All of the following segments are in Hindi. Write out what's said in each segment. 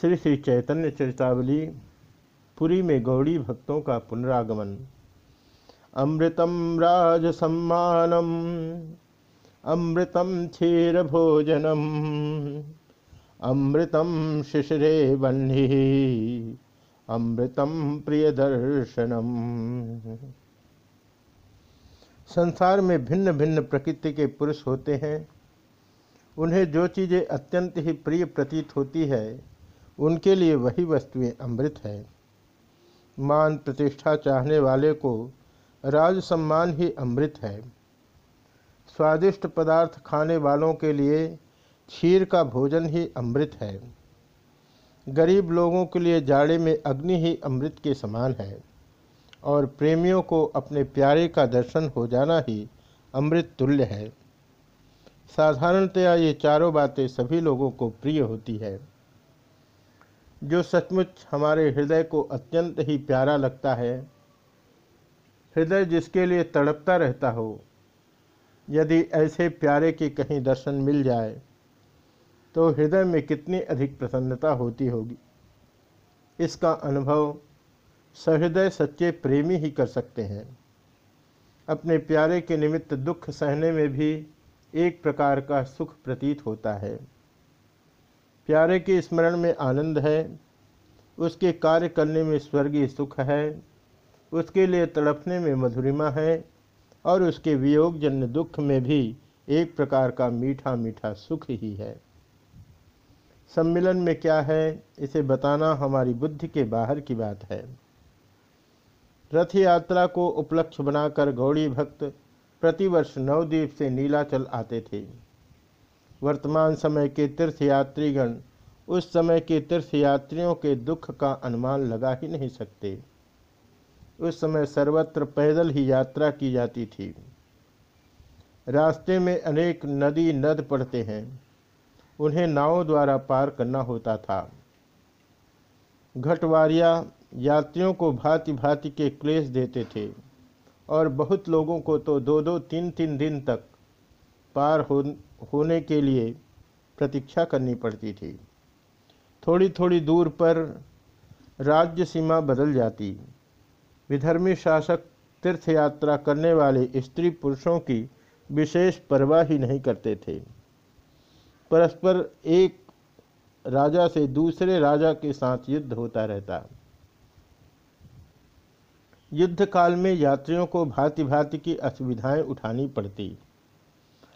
श्री श्री चैतन्य चरितावली, पुरी में गौड़ी भक्तों का पुनरागमन। अमृतम राज सम्मानम, अमृतम क्षीर भोजनम, अमृतम शिशिरे बन्ही, अमृतम प्रिय दर्शनम। संसार में भिन्न भिन्न प्रकृति के पुरुष होते हैं। उन्हें जो चीज़ें अत्यंत ही प्रिय प्रतीत होती है उनके लिए वही वस्तुएँ अमृत है। मान प्रतिष्ठा चाहने वाले को राज सम्मान ही अमृत है। स्वादिष्ट पदार्थ खाने वालों के लिए क्षीर का भोजन ही अमृत है। गरीब लोगों के लिए जाड़े में अग्नि ही अमृत के समान है। और प्रेमियों को अपने प्यारे का दर्शन हो जाना ही अमृत तुल्य है। साधारणतया ये चारों बातें सभी लोगों को प्रिय होती है। जो सचमुच हमारे हृदय को अत्यंत ही प्यारा लगता है। हृदय जिसके लिए तड़पता रहता हो, यदि ऐसे प्यारे के कहीं दर्शन मिल जाए तो हृदय में कितनी अधिक प्रसन्नता होती होगी। इसका अनुभव सहृदय सच्चे प्रेमी ही कर सकते हैं। अपने प्यारे के निमित्त दुख सहने में भी एक प्रकार का सुख प्रतीत होता है। प्यारे के स्मरण में आनंद है, उसके कार्य करने में स्वर्गीय सुख है, उसके लिए तड़पने में मधुरिमा है, और उसके वियोगजन्य दुख में भी एक प्रकार का मीठा मीठा सुख ही है। सम्मिलन में क्या है, इसे बताना हमारी बुद्धि के बाहर की बात है। रथ यात्रा को उपलक्ष्य बनाकर गौड़ी भक्त प्रतिवर्ष नवद्वीप से नीलाचल आते थे। वर्तमान समय के तीर्थयात्रीगण उस समय के तीर्थयात्रियों के दुख का अनुमान लगा ही नहीं सकते। उस समय सर्वत्र पैदल ही यात्रा की जाती थी। रास्ते में अनेक नदी नद पड़ते हैं। उन्हें नावों द्वारा पार करना होता था। घटवारिया यात्रियों को भांति भांति के क्लेश देते थे और बहुत लोगों को तो दो दो तीन तीन दिन तक पार हो, होने के लिए प्रतीक्षा करनी पड़ती थी। थोड़ी थोड़ी दूर पर राज्य सीमा बदल जाती। विधर्मी शासक तीर्थ यात्रा करने वाले स्त्री पुरुषों की विशेष परवाह ही नहीं करते थे। परस्पर एक राजा से दूसरे राजा के साथ युद्ध होता रहता। युद्ध काल में यात्रियों को भांति भांति की असुविधाएँ उठानी पड़ती।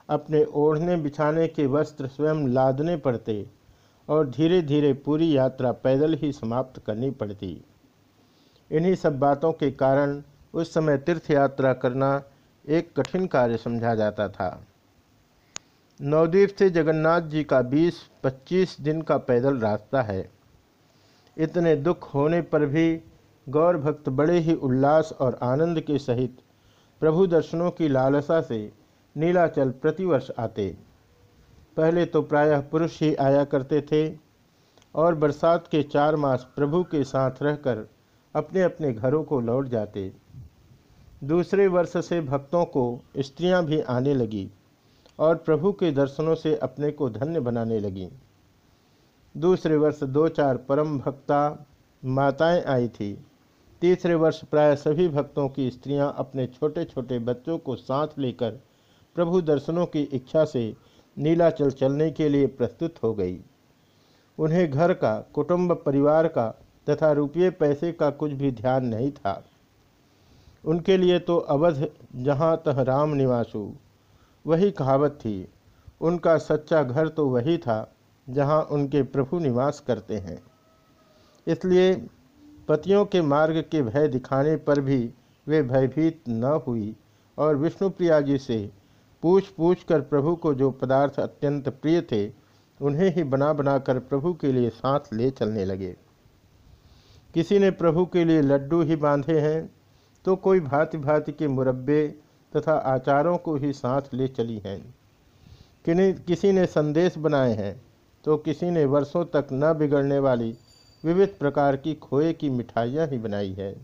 अपने ओढ़ने बिछाने के वस्त्र स्वयं लादने पड़ते और धीरे धीरे पूरी यात्रा पैदल ही समाप्त करनी पड़ती। इन्हीं सब बातों के कारण उस समय तीर्थ यात्रा करना एक कठिन कार्य समझा जाता था। नवद्वीप से जगन्नाथ जी का 20-25 दिन का पैदल रास्ता है। इतने दुख होने पर भी गौर भक्त बड़े ही उल्लास और आनंद के सहित प्रभु दर्शनों की लालसा से नीलाचल प्रतिवर्ष आते। पहले तो प्रायः पुरुष ही आया करते थे और बरसात के चार मास प्रभु के साथ रहकर अपने अपने घरों को लौट जाते। दूसरे वर्ष से भक्तों को स्त्रियाँ भी आने लगी और प्रभु के दर्शनों से अपने को धन्य बनाने लगीं। दूसरे वर्ष दो चार परम भक्ता माताएँ आई थी। तीसरे वर्ष प्राय सभी भक्तों की स्त्रियाँ अपने छोटे छोटे बच्चों को साथ लेकर प्रभु दर्शनों की इच्छा से नीलाचल चलने के लिए प्रस्तुत हो गई। उन्हें घर का, कुटुंब, परिवार का तथा रुपये पैसे का कुछ भी ध्यान नहीं था। उनके लिए तो अवध जहाँ तह राम निवासु, वही कहावत थी। उनका सच्चा घर तो वही था जहाँ उनके प्रभु निवास करते हैं। इसलिए पतियों के मार्ग के भय दिखाने पर भी वे भयभीत न हुई और विष्णुप्रिया जी से पूछ पूछ कर प्रभु को जो पदार्थ अत्यंत प्रिय थे, उन्हें ही बना बनाकर प्रभु के लिए साथ ले चलने लगे। किसी ने प्रभु के लिए लड्डू ही बांधे हैं तो कोई भांति भांति के मुरब्बे तथा आचारों को ही साथ ले चली हैं। किन्हीं, किसी ने संदेश बनाए हैं तो किसी ने वर्षों तक न बिगड़ने वाली विविध प्रकार की खोए की मिठाइयाँ ही बनाई है।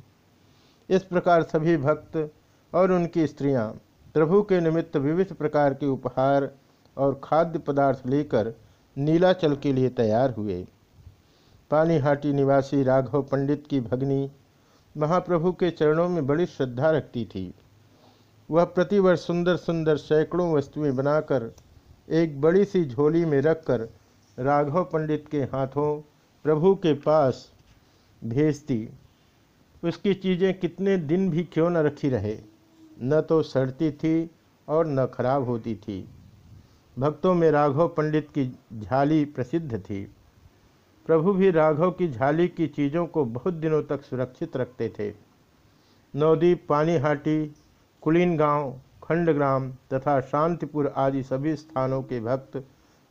इस प्रकार सभी भक्त और उनकी स्त्रियाँ प्रभु के निमित्त विविध प्रकार के उपहार और खाद्य पदार्थ लेकर नीलाचल के लिए तैयार हुए। पानीहाटी निवासी राघव पंडित की भगनी महाप्रभु के चरणों में बड़ी श्रद्धा रखती थी। वह प्रतिवर्ष सुंदर सुंदर सैकड़ों वस्तुएँ बनाकर एक बड़ी सी झोली में रखकर राघव पंडित के हाथों प्रभु के पास भेजती। उसकी चीज़ें कितने दिन भी क्यों न रखी रहे। न तो सड़ती थी और न खराब होती थी। भक्तों में राघव पंडित की झाली प्रसिद्ध थी। प्रभु भी राघव की झाली की चीज़ों को बहुत दिनों तक सुरक्षित रखते थे। नवदीप, पानीहाटी कुलीन गाँव खंडग्राम तथा शांतिपुर आदि सभी स्थानों के भक्त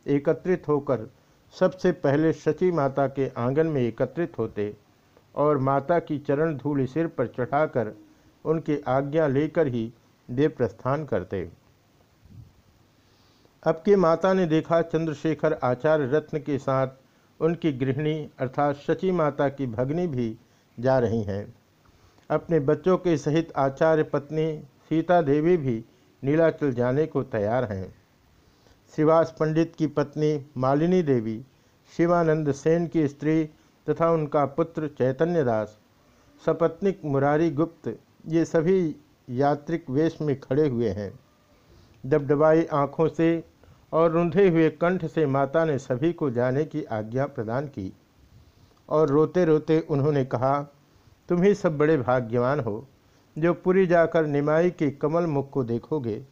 एकत्रित होकर सबसे पहले शची माता के आँगन में एकत्रित होते और माता की चरण धूल सिर पर चढ़ाकर उनकी आज्ञा लेकर ही वे प्रस्थान करते। अब के माता ने देखा चंद्रशेखर आचार्य रत्न के साथ उनकी गृहिणी अर्थात शची माता की भगनी भी जा रही हैं। अपने बच्चों के सहित आचार्य पत्नी सीता देवी भी नीलाचल जाने को तैयार हैं। श्रीवास पंडित की पत्नी मालिनी देवी, शिवानंद सेन की स्त्री तथा उनका पुत्र चैतन्य दास, सपत्निक मुरारी गुप्त ये सभी यात्रिक वेश में खड़े हुए हैं। दबदबाई आँखों से और रुंधे हुए कंठ से माता ने सभी को जाने की आज्ञा प्रदान की और रोते रोते उन्होंने कहा, तुम ही सब बड़े भाग्यवान हो, जो पुरी जाकर निमाई के कमल मुख को देखोगे।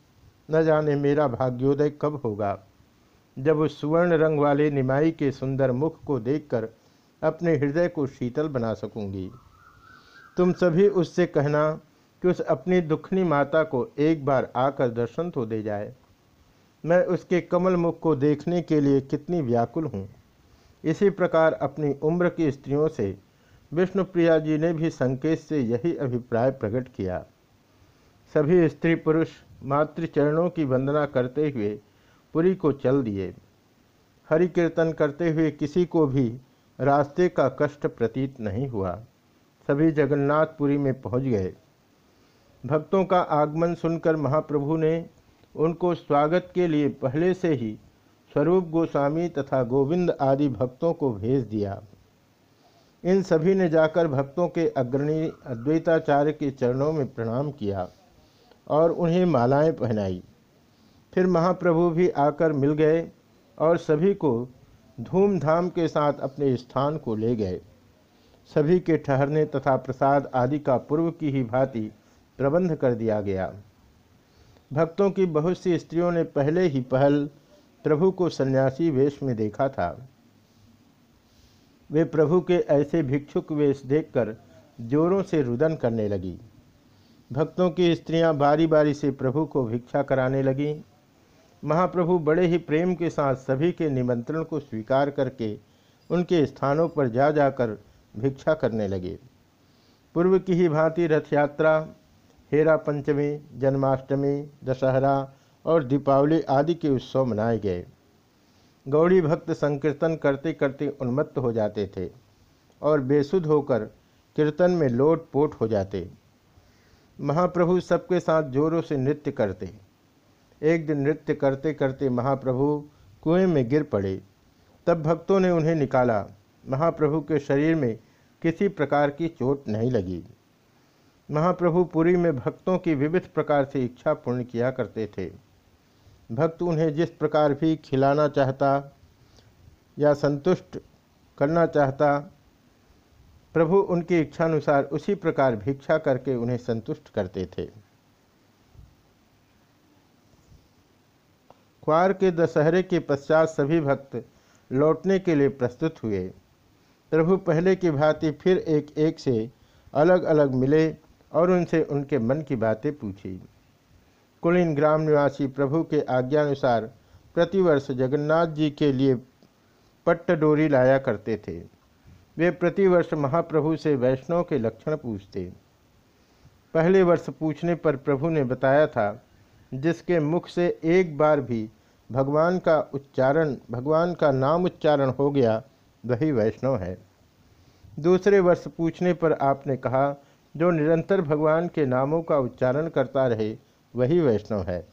न जाने मेरा भाग्योदय कब होगा। जब उस सुवर्ण रंग वाले निमाई के सुंदर मुख को देखकर अपने हृदय को शीतल बना सकूँगी। तुम सभी उससे कहना कि उस अपनी दुखनी माता को एक बार आकर दर्शन तो दे जाए। मैं उसके कमल मुख को देखने के लिए कितनी व्याकुल हूँ। इसी प्रकार अपनी उम्र की स्त्रियों से विष्णुप्रिया जी ने भी संकेत से यही अभिप्राय प्रकट किया। सभी स्त्री पुरुष मातृचरणों की वंदना करते हुए पुरी को चल दिए। हरि कीर्तन करते हुए किसी को भी रास्ते का कष्ट प्रतीत नहीं हुआ। सभी जगन्नाथपुरी में पहुँच गए। भक्तों का आगमन सुनकर महाप्रभु ने उनको स्वागत के लिए पहले से ही स्वरूप गोस्वामी तथा गोविंद आदि भक्तों को भेज दिया। इन सभी ने जाकर भक्तों के अग्रणी अद्वैताचार्य के चरणों में प्रणाम किया और उन्हें मालाएँ पहनाई। फिर महाप्रभु भी आकर मिल गए और सभी को धूमधाम के साथ अपने स्थान को ले गए। सभी के ठहरने तथा प्रसाद आदि का पूर्व की ही भांति प्रबंध कर दिया गया। भक्तों की बहुत सी स्त्रियों ने पहले ही पहल प्रभु को सन्यासी वेश में देखा था। वे प्रभु के ऐसे भिक्षुक वेश देखकर जोरों से रुदन करने लगी। भक्तों की स्त्रियाँ बारी बारी से प्रभु को भिक्षा कराने लगीं। महाप्रभु बड़े ही प्रेम के साथ सभी के निमंत्रण को स्वीकार करके उनके स्थानों पर जा जाकर भिक्षा करने लगे। पूर्व की ही भांति रथ यात्रा हेरा पंचमी, जन्माष्टमी, दशहरा और दीपावली आदि के उत्सव मनाए गए। गौड़ी भक्त संकीर्तन करते करते उन्मत्त हो जाते थे और बेसुध होकर कीर्तन में लोट पोट हो जाते। महाप्रभु सबके साथ जोरों से नृत्य करते। एक दिन नृत्य करते करते महाप्रभु कुएँ में गिर पड़े। तब भक्तों ने उन्हें निकाला। महाप्रभु के शरीर में किसी प्रकार की चोट नहीं लगी। महाप्रभु पुरी में भक्तों की विविध प्रकार से इच्छा पूर्ण किया करते थे। भक्त उन्हें जिस प्रकार भी खिलाना चाहता या संतुष्ट करना चाहता, प्रभु उनकी इच्छानुसार उसी प्रकार भिक्षा करके उन्हें संतुष्ट करते थे। क्वार के दशहरे के पश्चात सभी भक्त लौटने के लिए प्रस्तुत हुए। प्रभु पहले की भांति फिर एक एक से अलग अलग मिले और उनसे उनके मन की बातें पूछी। कुलीन ग्राम निवासी प्रभु के आज्ञानुसार प्रतिवर्ष जगन्नाथ जी के लिए पट्ट डोरी लाया करते थे। वे प्रतिवर्ष महाप्रभु से वैष्णव के लक्षण पूछते। पहले वर्ष पूछने पर प्रभु ने बताया था, जिसके मुख से एक बार भी भगवान का उच्चारण, भगवान का नाम उच्चारण हो गया वही वैष्णव है। दूसरे वर्ष पूछने पर आपने कहा, जो निरंतर भगवान के नामों का उच्चारण करता रहे, वही वैष्णव है।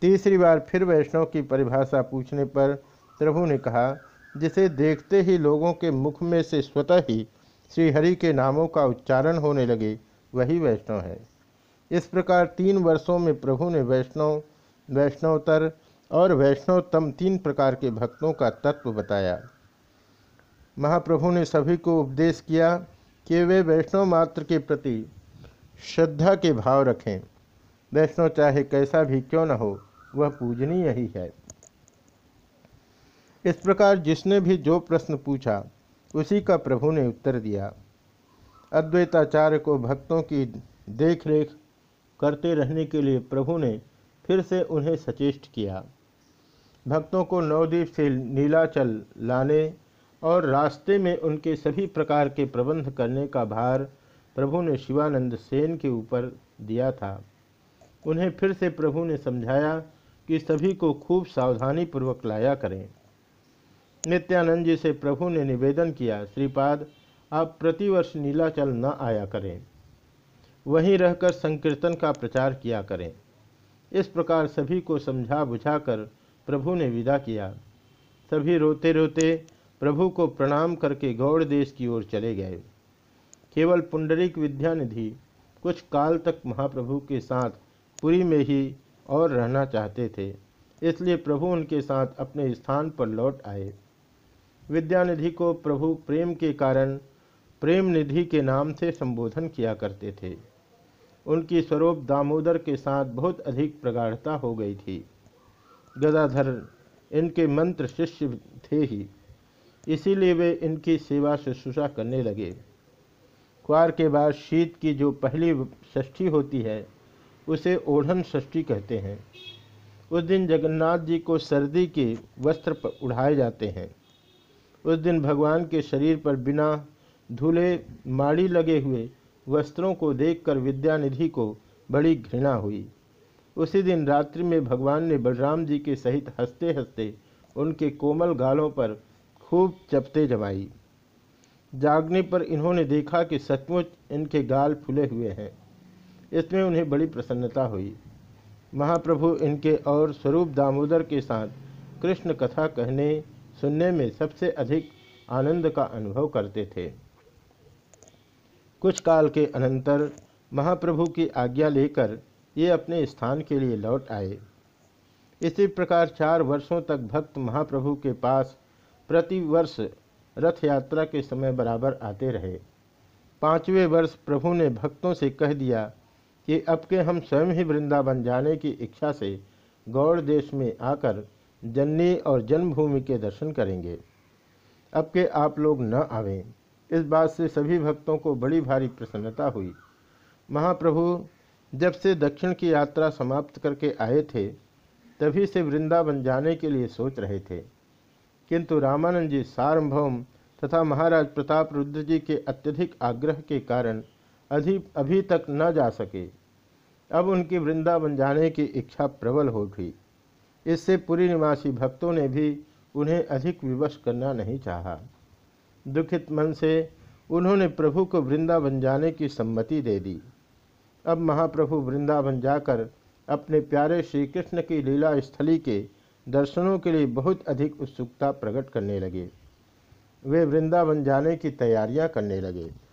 तीसरी बार फिर वैष्णव की परिभाषा पूछने पर प्रभु ने कहा, जिसे देखते ही लोगों के मुख में से स्वतः ही श्रीहरि के नामों का उच्चारण होने लगे, वही वैष्णव है। इस प्रकार तीन वर्षों में प्रभु ने वैष्णव, वैष्णवतर और वैष्णवतम तीन प्रकार के भक्तों का तत्व बताया। महाप्रभु ने सभी को उपदेश किया कि वे वैष्णव मात्र के प्रति श्रद्धा के भाव रखें। वैष्णव चाहे कैसा भी क्यों न हो, वह पूजनीय ही है। इस प्रकार जिसने भी जो प्रश्न पूछा, उसी का प्रभु ने उत्तर दिया। अद्वैताचार्य को भक्तों की देखरेख करते रहने के लिए प्रभु ने फिर से उन्हें सचेष्ट किया। भक्तों को नवद्वीप से नीलाचल लाने और रास्ते में उनके सभी प्रकार के प्रबंध करने का भार प्रभु ने शिवानंद सेन के ऊपर दिया था। उन्हें फिर से प्रभु ने समझाया कि सभी को खूब सावधानी पूर्वक लाया करें। नित्यानंद जी से प्रभु ने निवेदन किया, श्रीपाद, आप प्रतिवर्ष नीलाचल न आया करें। वहीं रहकर संकीर्तन का प्रचार किया करें। इस प्रकार सभी को समझा बुझाकर प्रभु ने विदा किया। सभी रोते रोते प्रभु को प्रणाम करके गौड़ देश की ओर चले गए। केवल पुंडरिक विद्यानिधि कुछ काल तक महाप्रभु के साथ पुरी में ही और रहना चाहते थे, इसलिए प्रभु उनके साथ अपने स्थान पर लौट आए। विद्यानिधि को प्रभु प्रेम के कारण प्रेम निधि के नाम से संबोधन किया करते थे। उनकी स्वरूप दामोदर के साथ बहुत अधिक प्रगाढ़ता हो गई थी। गदाधर इनके मंत्र शिष्य थे ही। इसीलिए वे इनकी सेवा शुश्रूषा करने लगे। क्वार के बाद शीत की जो पहली षष्ठी होती है, उसे ओढ़न षष्ठी कहते हैं। उस दिन जगन्नाथ जी को सर्दी के वस्त्र पर उड़ाए जाते हैं। उस दिन भगवान के शरीर पर बिना धुले माड़ी लगे हुए वस्त्रों को देखकर विद्यानिधि को बड़ी घृणा हुई। उसी दिन रात्रि में भगवान ने बलराम जी के सहित हँसते हँसते उनके कोमल गालों पर खूब चपते जमाई। जागने पर इन्होंने देखा कि सचमुच इनके गाल फूले हुए हैं। इसमें उन्हें बड़ी प्रसन्नता हुई। महाप्रभु इनके और स्वरूप दामोदर के साथ कृष्ण कथा कहने, सुनने में सबसे अधिक आनंद का अनुभव करते थे। कुछ काल के अनंतर महाप्रभु की आज्ञा लेकर ये अपने स्थान के लिए लौट आए। इसी प्रकार चार वर्षों तक भक्त महाप्रभु के पास प्रति वर्ष रथ यात्रा के समय बराबर आते रहे। पाँचवें वर्ष प्रभु ने भक्तों से कह दिया कि अब के हम स्वयं ही वृंदावन जाने की इच्छा से गौड़ देश में आकर जन्नी और जन्मभूमि के दर्शन करेंगे। अब के आप लोग न आवें। इस बात से सभी भक्तों को बड़ी भारी प्रसन्नता हुई। महाप्रभु, जब से दक्षिण की यात्रा समाप्त करके आए थे, तभी से वृंदावन जाने के लिए सोच रहे थे। किंतु रामानंद जी सार्वभौम तथा महाराज प्रताप रुद्र जी के अत्यधिक आग्रह के कारण अधिक अभी तक न जा सके। अब उनकी वृंदावन जाने की इच्छा प्रबल हो गई। इससे पुरी निवासी भक्तों ने भी उन्हें अधिक विवश करना नहीं चाहा। दुखित मन से उन्होंने प्रभु को वृंदावन जाने की सम्मति दे दी। अब महाप्रभु वृंदावन जाकर अपने प्यारे श्री कृष्ण की लीला स्थली के दर्शनों के लिए बहुत अधिक उत्सुकता प्रकट करने लगे। वे वृंदावन जाने की तैयारियाँ करने लगे।